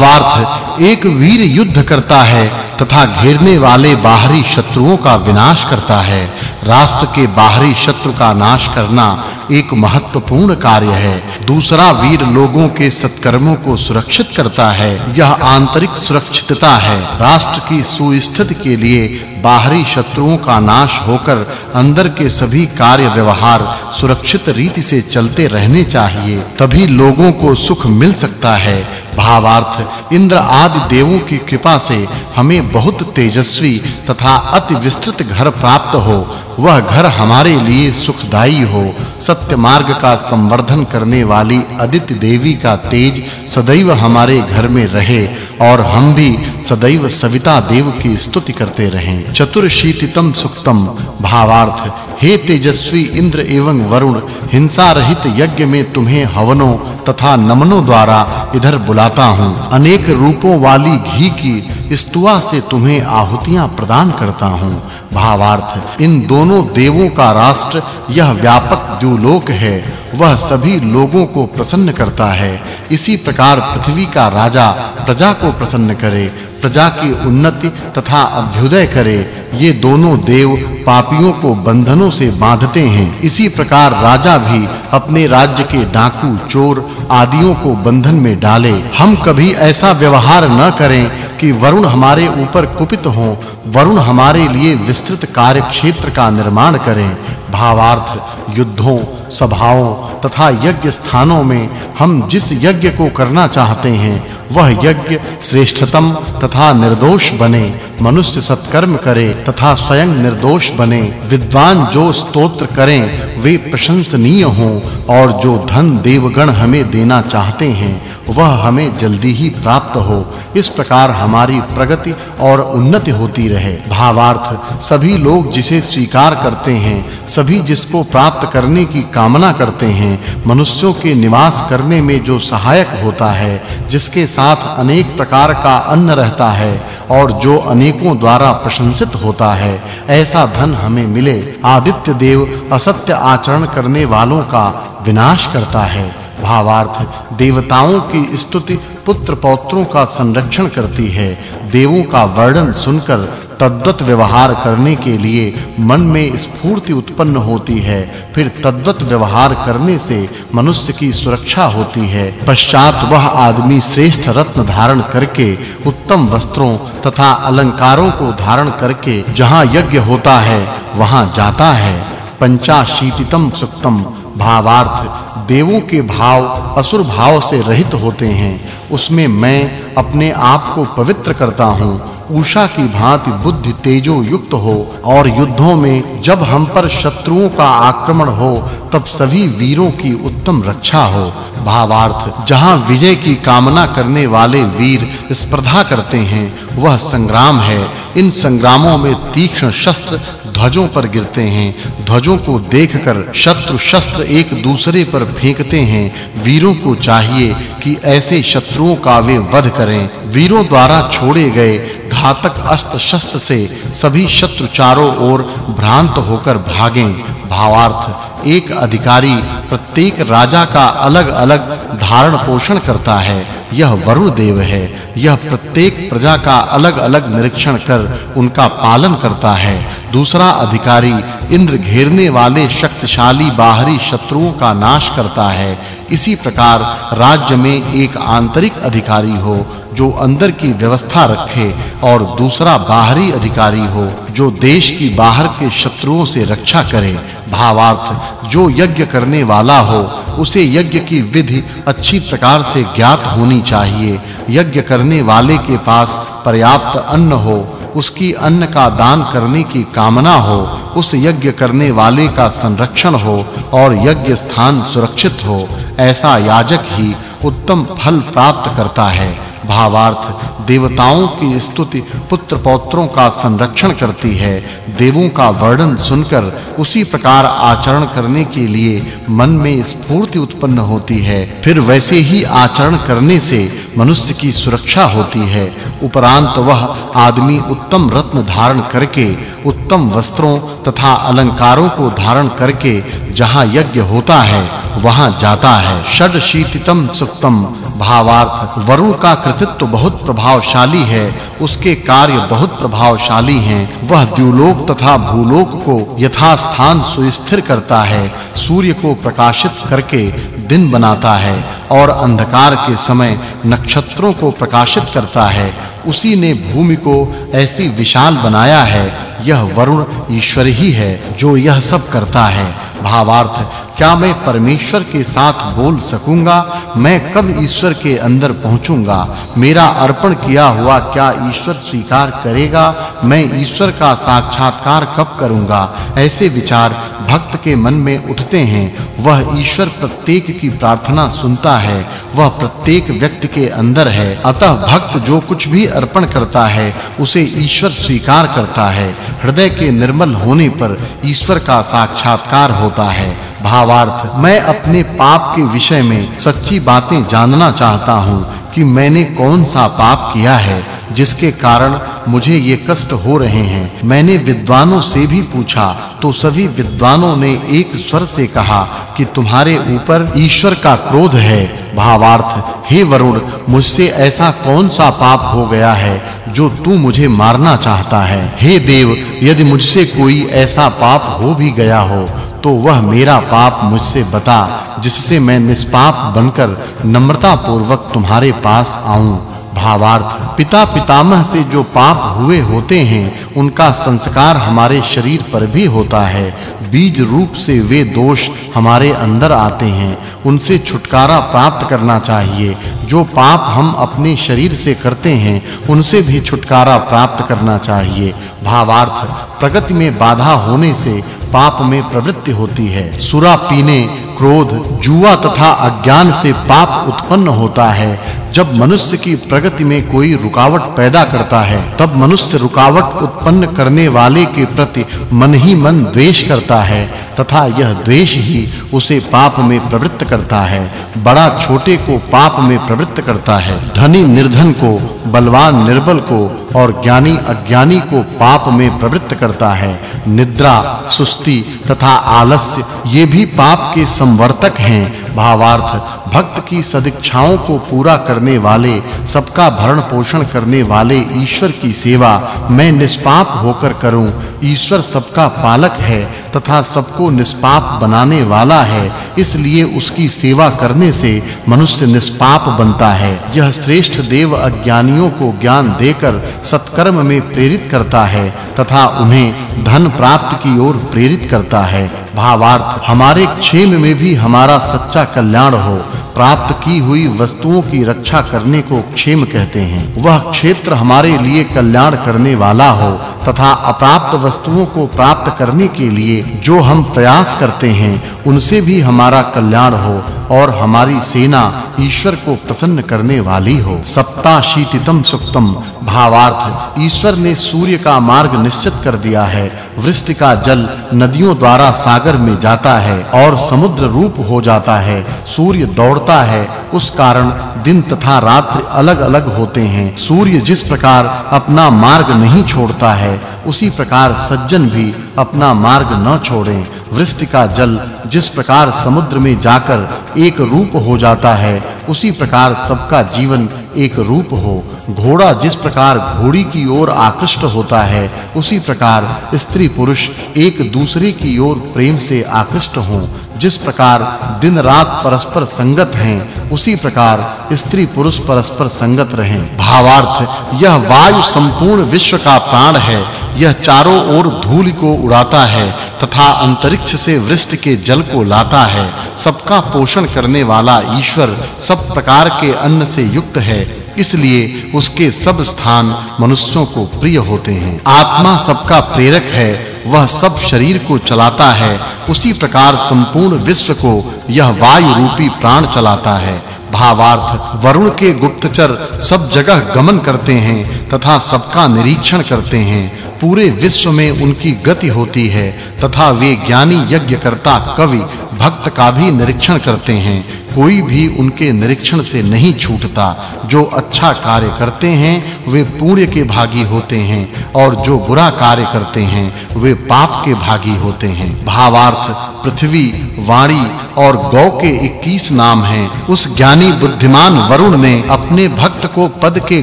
भावार्थ एक वीर युद्ध करता है तथा घेरने वाले बाहरी शत्रुओं का विनाश करता है। राष्ट्र के बाहरी शत्रु का नाश करना एक महत्वपूर्ण कार्य है। दूसरा वीर लोगों के सत्कर्मों को सुरक्षित करता है। यह आंतरिक सुरक्षितता है। राष्ट्र की सुस्थिति के लिए बाहरी शत्रुओं का नाश होकर अंदर के सभी कार्य व्यवहार सुरक्षित रीति से चलते रहने चाहिए। तभी लोगों को सुख मिल सकता है। भावार्थ, इंद्र आदि देवों की कृपा से हमें बहुत तेजस्वी तथा अति विस्तृत घर प्राप्त हो। वह घर हमारे लिए सुखदाई हो। सत्य मार्ग का संवर्धन करने वाली अदिति देवी का तेज सदैव हमारे घर में रहे और हम भी सदैव सविता देव की स्तुति करते रहें। चतुर्शीतितम सुक्तम भावार्थ, हे तेजस्वी इंद्र एवं वरुण, हिंसा रहित यज्ञ में तुम्हें हवनों तथा नमनों द्वारा इधर बुलाता हूँ। अनेक रूपों वाली घी की स्तुआ से तुम्हें आहुतियाँ प्रदान करता हूँ। भावार्थ। इन दोनों देवों का राष्ट्र, यह व्यापक जो लोक है, वह सभी लोगों को प्रसन्न करता है। इसी प्रकार पृथ्वी का राजा प्रजा को प्रसन्न करे, प्रजा की उन्नति तथा अभ्युदय करे। ये दोनों देव पापियों को बंधनों से बांधते हैं। इसी प्रकार राजा भी अपने राज्य के डाकू, चोर आदियों को बंधन में डाले। हम कभी ऐसा व्यवहार न करें कि वरुण हमारे ऊपर कुपित हो, वरुण हमारे लिए विस्तृत कार्य क्षेत्र का निर्माण करें। भावार्थ, युद्धों, सभाओं तथा यज्ञ स्थानों में हम जिस यज्ञ को करना चाहते हैं, वह यज्ञ श्रेष्ठतम तथा निर्दोष बने, मनुष्य सत्कर्म करे तथा स्वयं निर्दोष बने। विद्वान जो स्तोत्र करें, वे प्रशंसनीय हों और जो धन देवगण हमें देना चाहते हैं वह हमें जल्दी ही प्राप्त हो। इस प्रकार हमारी प्रगति और उन्नति होती रहे। भावार्थ, सभी लोग जिसे स्वीकार करते हैं, सभी जिसको प्राप्त करने की कामना करते हैं, मनुष्यों के निवास करने में जो सहायक होता है, जिसके साथ अनेक प्रकार का अन्न रहता है और जो अनेकों द्वारा प्रशंसित होता है, ऐसा धन हमें मिले। आदित्य देव असत्य आचरण करने वालों का विनाश करता है। भावार्थ देवताओं की स्तुति पुत्र पौत्रों का संरक्षण करती है। देवों का वर्णन सुनकर, तद्वत व्यवहार करने के लिए मन में स्फूर्ति उत्पन्न होती है। फिर तद्वत व्यवहार करने से मनुष्य की सुरक्षा होती है। पश्चात वह आदमी श्रेष्ठ रत्न धारण करके, उत्तम वस्त्रों तथा अलंकारों को धारण करके जहाँ यज्ञ होता है, वहाँ जाता है। पंचाशीतितम सुक्तम भावार्थ देवों के भाव, असुर भाव से रहित होते हैं। उसमें मैं अपने आप को पवित्र करता हूँ। उषा की भांति बुद्धि तेजो युक्त हो और युद्धों में जब हम पर शत्रुओं का आक्रमण हो, तब सभी वीरों की उत्तम रक्षा हो। भावार्थ, जहाँ विजय की कामना करने वाले वीर स्पर्धा करते हैं, वह संग्राम है। इन संग्रामों में तीक्ष्ण शस्त्र ध्वजों पर गिरते हैं, ध्वजों को देखकर शत्रु शस्त्र एक दूसरे पर फेंकते हैं। वीरों को चाहिए कि ऐसे शत्रुओं का वे वध करें। वीरों द्वारा छोड़े गए घातक अस्त्र शस्त्र से सभी शत्रु चारों ओर भ्रांत होकर भागें। भावार्थ, एक अधिकारी प्रत्येक राजा का अलग-अलग धारण पोषण करता है। यह वरुण देव है। यह प्रत्येक प्रजा का अलग-अलग निरीक्षण कर उनका पालन करता है। दूसरा अधिकारी इंद्र घेरने वाले शक्तिशाली बाहरी शत्रुओं का नाश करता है। इसी प्रकार राज्य में एक आंतरिक अधिकारी हो जो अंदर की व्यवस्था रखे और दूसरा बाहरी अधिकारी हो, जो देश की बाहर के शत्रुओं से रक्षा करे। भावार्थ, जो यज्ञ करने वाला हो, उसे यज्ञ की विधि अच्छी प्रकार से ज्ञात होनी चाहिए। यज्ञ करने वाले के पास पर्याप्त अन्न हो, उसकी अन्न का दान करने की कामना हो, उस यज्ञ करने वाले का संरक्षण हो और यज्ञ स्थान सुरक्षित हो, ऐसा याजक ही उत्तम फल प्राप्त करता है। भावार्थ देवताओं की स्तुति पुत्र पौत्रों का संरक्षण करती है। देवों का वर्णन सुनकर उसी प्रकार आचरण करने के लिए मन में स्फूर्ति उत्पन्न होती है। फिर वैसे ही आचरण करने से मनुष्य की सुरक्षा होती है। उपरांत वह आदमी उत्तम रत्न धारण करके, उत्तम वस्त्रों तथा अलंकारों को धारण करके जहाँ यज्ञ होता है वहाँ जाता है। षड शीतितम सुक्तम भावार्थ, वरुण का कृतित्व बहुत प्रभावशाली है। उसके कार्य बहुत प्रभावशाली हैं। वह द्युलोक तथा भूलोक को यथा स्थान सुस्थिर करता है। सूर्य को प्रकाशित करके दिन बनाता है और अंधकार के समय नक्षत्रों को प्रकाशित करता है। उसी ने भूमि को ऐसी विशाल बनाया है। यह वरुण ईश्वर ही है जो यह सब करता है। भावार्थ क्या मैं परमेश्वर के साथ बोल सकूँगा? मैं कब ईश्वर के अंदर पहुंचूँगा? मेरा अर्पण किया हुआ क्या ईश्वर स्वीकार करेगा? मैं ईश्वर का साक्षात्कार कब करूँगा? ऐसे विचार भक्त के मन में उठते हैं। वह ईश्वर प्रत्येक की प्रार्थना सुनता है। वह प्रत्येक व्यक्ति के अंदर है। अतः भक्त जो कुछ भी अर्पण करता है, उसे ईश्वर स्वीकार करता है। हृदय के निर्मल होने पर ईश्वर का साक्षात्कार होता है। भावार्थ। मैं अपने पाप के विषय में सच्ची बातें जानना चाहता हूँ कि मैंने कौन सा पाप किया है, जिसके कारण मुझे ये कष्ट हो रहे हैं। मैंने विद्वानों से भी पूछा तो सभी विद्वानों ने एक स्वर से कहा कि तुम्हारे ऊपर ईश्वर का क्रोध है। भावार्थ, हे वरुण, मुझसे ऐसा कौन सा पाप हो गया है, जो तू मुझे मारना चाहता है? हे देव, यदि मुझसे कोई ऐसा पाप हो भी गया हो तो वह मेरा पाप मुझसे बता, जिससे मैं निष्पाप बनकर नम्रता पूर्वक तुम्हारे पास आऊँ। भावार्थ पिता पितामह से जो पाप हुए होते हैं, उनका संस्कार हमारे शरीर पर भी होता है। बीज रूप से वे दोष हमारे अंदर आते हैं। उनसे छुटकारा प्राप्त करना चाहिए। जो पाप हम अपने शरीर से करते हैं, उनसे भी छुटकारा प्राप्त करना चाहिए। भावार्थ, प्रगति में बाधा होने से पाप में प्रवृत्ति होती है। सुरा पीने, क्रोध, जुआ तथा अज्ञान से पाप उत्पन्न होता है। जब मनुष्य की प्रगति में कोई रुकावट पैदा करता है, तब मनुष्य रुकावट उत्पन्न करने वाले के प्रति मन ही मन द्वेष करता है, तथा यह द्वेष ही उसे पाप में प्रवृत्त करता है, बड़ा छोटे को पाप में प्रवृत्त करता है। धनी निर्धन को, बलवान निर्बल को, और ज्ञानी अज्ञानी को पाप में प्रवृत्त करता है। निद्रा, सुस्ती तथा आलस्य, ये भी पाप के संवर्तक हैं भावार्थ, भक्त की सदिच्छाओं को पूरा करने वाले, सबका भरण पोषण करने वाले ईश्वर की सेवा मैं निष्पाप होकर करूँ। ईश्वर सबका पालक है तथा सबको निष्पाप बनाने वाला है, इसलिए उसकी सेवा करने से मनुष्य निष्पाप बनता है। यह श्रेष्ठ देव अज्ञानियों को ज्ञान देकर सत्कर्म में प्रेरित करता है तथा उन्हें धन प्राप्त की ओर प्रेरित करता है। भावार्थ, हमारे क्षेम में भी हमारा सच्चा कल्याण हो, प्राप्त की हुई वस्तुओं की रक्षा करने को क्षेम कहते हैं। वह क्षेत्र हमारे लिए कल्याण करने वाला हो, तथा अप्राप्त वस्तुओं को प्राप्त करने के लिए जो हम प्रयास करते हैं उनसे भी हमारा कल्याण हो और हमारी सेना ईश्वर को प्रसन्न करने वाली हो। सप्ताशीतितम सुक्तम भावार्थ, ईश्वर ने सूर्य का मार्ग निश्चित कर दिया है। वृष्टि का जल नदियों द्वारा सागर में जाता है और समुद्र रूप हो जाता है। सूर्य दौड़ता है, उस कारण दिन तथा रात्रि अलग-अलग होते हैं। सूर्य जिस प्रकार अपना मार्ग नहीं छोड़ता है, उसी प्रकार सज्जन भी अपना मार्ग न छोड़ें। वृष्टि का जल जिस प्रकार समुद्र में जाकर एक रूप हो जाता है, उसी प्रकार सबका जीवन एक रूप हो। घोड़ा जिस प्रकार घोड़ी की ओर आकृष्ट होता है, उसी प्रकार स्त्री पुरुष एक दूसरे की ओर प्रेम से आकृष्ट हों। जिस प्रकार दिन रात परस्पर संगत हैं, उसी प्रकार स्त्री पुरुष परस्पर संगत रहें। भावार्थ, यह वायु संपूर्ण विश्व का प्राण है, यह चारों ओर धूल को उड़ाता है तथा अंतरिक्ष से वृष्टि के जल को लाता है। सबका पोषण करने वाला ईश्वर सब प्रकार के अन्न से युक्त है। इसलिए उसके सब स्थान मनुष्यों को प्रिय होते हैं। आत्मा सबका प्रेरक है। वह सब शरीर को चलाता है। उसी प्रकार संपूर्ण विश्व को यह वायु रूपी प्राण चलाता है। भावार्थ वरुण के गुप्तचर सब जगह गमन करते हैं तथा सबका निरीक्षण करते हैं। पूरे विश्व में उनकी गति होती है तथा वे ज्ञानी यज्ञकर्ता कवि भक्त का भी निरीक्षण करते हैं। कोई भी उनके निरीक्षण से नहीं छूटता। जो अच्छा कार्य करते हैं, वे पुण्य के भागी होते हैं और जो बुरा कार्य करते हैं, वे पाप के भागी होते हैं। भावार्थ, पृथ्वी, वाणी और गौ के 21 नाम हैं। उस ज्ञानी बुद्धिमान वरुण ने अपने भक्त को पद के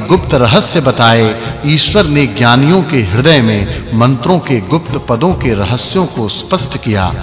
गुप्त रहस्य बताए। ईश्वर ने ज्ञानियों के हृदय में मंत्रों के गुप्त पदों के रहस्यों को स्पष्ट किया।